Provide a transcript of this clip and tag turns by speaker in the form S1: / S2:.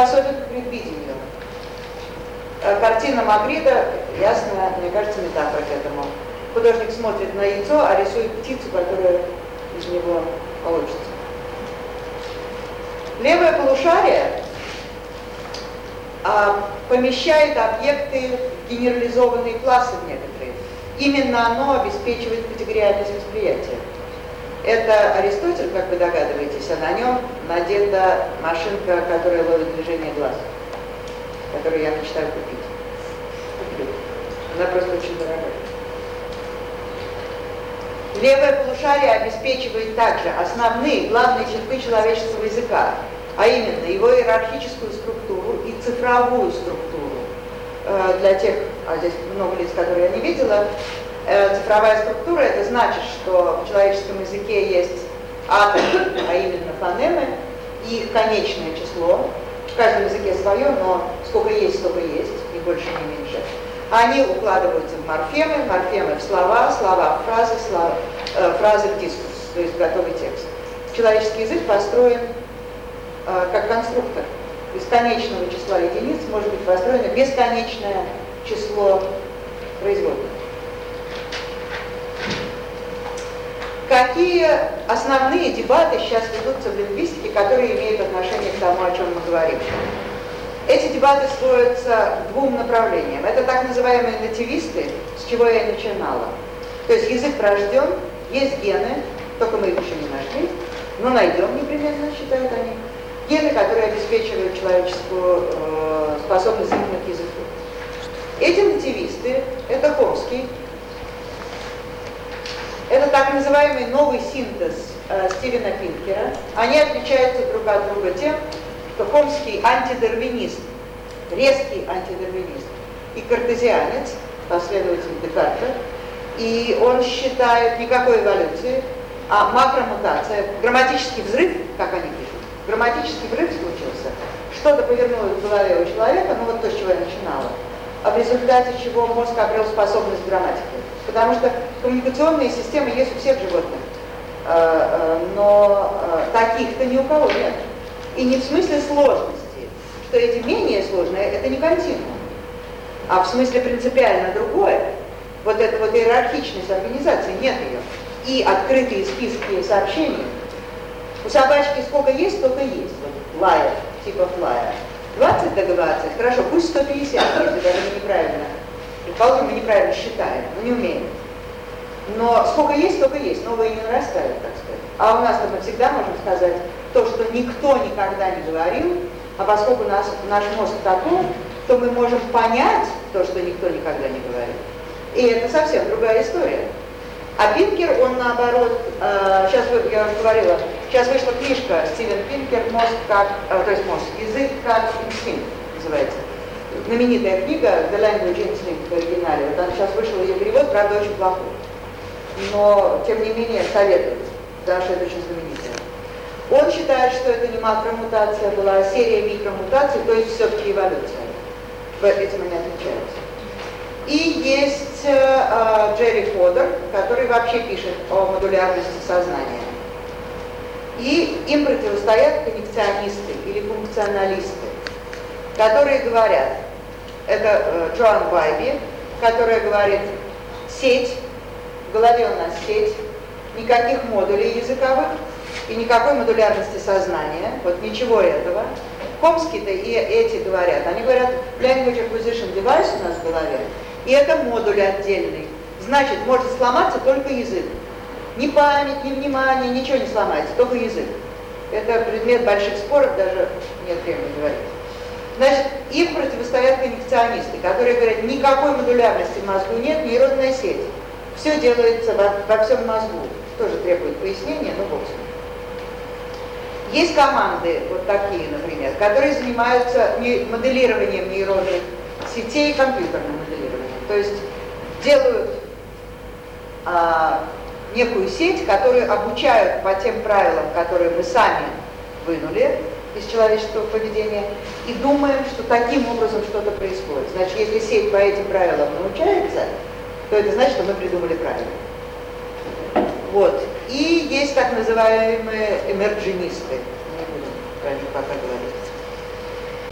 S1: способен к предвидению. Э, картина Магрида, ясная, мне кажется, метафора к этому. Художник смотрит на яйцо, а рисует птицу, которая из него получится. Левое полушарие а, помещает объекты в генерализованные классы некоторые. Именно оно обеспечивает категориальность восприятия. Это Аристотель, как вы догадываетесь, а на нем надета машинка, которая ловит движение глаз, которую я мечтаю купить. Она просто очень дорогая. Левое полушарие обеспечивает также основные, главные черты человеческого языка, а именно его иерархическую структуру и цифровую структуру. Э, для тех, а здесь много лиц, которые я не видела, цифровая структура это значит, что в человеческом языке есть атом, а именно фонемы, и конечное число. В каждом языке свое, но сколько есть, столько есть, ни больше, ни меньше. Они укладываются в морфемы, морфемы в слова, слова в фразы, слова, э, фразы в дискурс, то есть готовый текст. Человеческий язык построен э, как конструктор. Бесконечного числа единиц может быть построено бесконечное число производных. Какие основные дебаты сейчас ведутся в лингвистике, которые имеют отношение к тому, о чем мы говорим? Эти дебаты сводятся к двум направлениям. Это так называемые нативисты, с чего я начинала. То есть язык рожден, есть гены, только мы их еще не нашли, но найдем непременно, считают они. Гены, которые обеспечивают человеческую э, способность к языку. Эти нативисты, это Хомский, это так называемый новый синтез э, Стивена Пинкера. Они отличаются друг от друга тем, что Хомский антидарвинист, резкий антидарвинист и картезианец, последователь Декарта, и он считает никакой эволюции, а макромутация, грамматический взрыв, как они пишут, грамматический взрыв случился, что-то повернулось в голове у человека, ну вот то, с чего я начинала, а в результате чего мозг обрел способность к грамматике. Потому что коммуникационные системы есть у всех животных, э, э, но э, таких-то ни у кого нет. И не в смысле сложности, что эти менее сложные, это не континуум, а в смысле принципиально другое. Вот эта вот иерархичность организации, нет ее. И открытые списки сообщений. У собачки сколько есть, столько есть. Вот лая, типа флая. 20 до 20, хорошо, пусть 150, если даже неправильно Предположим, мы неправильно считаем, мы не умеем. Но сколько есть, столько есть, новые не нарастают, так сказать. А у нас-то мы всегда можем сказать то, что никто никогда не говорил, а поскольку нас, наш мозг такой, то мы можем понять то, что никто никогда не говорил. И это совсем другая история. А Пинкер, он наоборот, э, сейчас я уже говорила, сейчас вышла книжка Стивен Пинкер «Мозг как», э, то есть мозг, язык как инстинкт называется знаменитая книга «The Language Instinct» в оригинале. Вот она сейчас вышел ее перевод, правда, очень плохой. Но, тем не менее, советую, потому что это очень знаменитая. Он считает, что это не макромутация была, а серия микромутаций, то есть все-таки эволюция. Этим они отличаются. И есть э, э, Джерри Фодер, который вообще пишет о модулярности сознания. И им противостоят коннекционисты или функционалисты которые говорят, это э, Джоан Байби, которая говорит, сеть, в голове у нас сеть, никаких модулей языковых и никакой модулярности сознания, вот ничего этого. Комский-то и эти говорят, они говорят, language acquisition device у нас в голове, и это модуль отдельный. Значит, может сломаться только язык. Ни память, ни внимание, ничего не сломается, только язык. Это предмет больших споров, даже нет времени говорить. Значит, им коннекционисты, которые говорят, никакой модулярности в мозгу нет, нейронная сеть. Все делается во, во всем мозгу. Тоже требует пояснения, но с ним. Есть команды, вот такие, например, которые занимаются моделированием нейронных сетей компьютерным моделированием. То есть делают а, некую сеть, которую обучают по тем правилам, которые мы сами вынули, из человеческого поведения и думаем, что таким образом что-то происходит. Значит, если сеть по этим правилам научается, то это значит, что мы придумали правильно. Вот. И есть так называемые эмерджинисты. Не буду раньше пока говорить.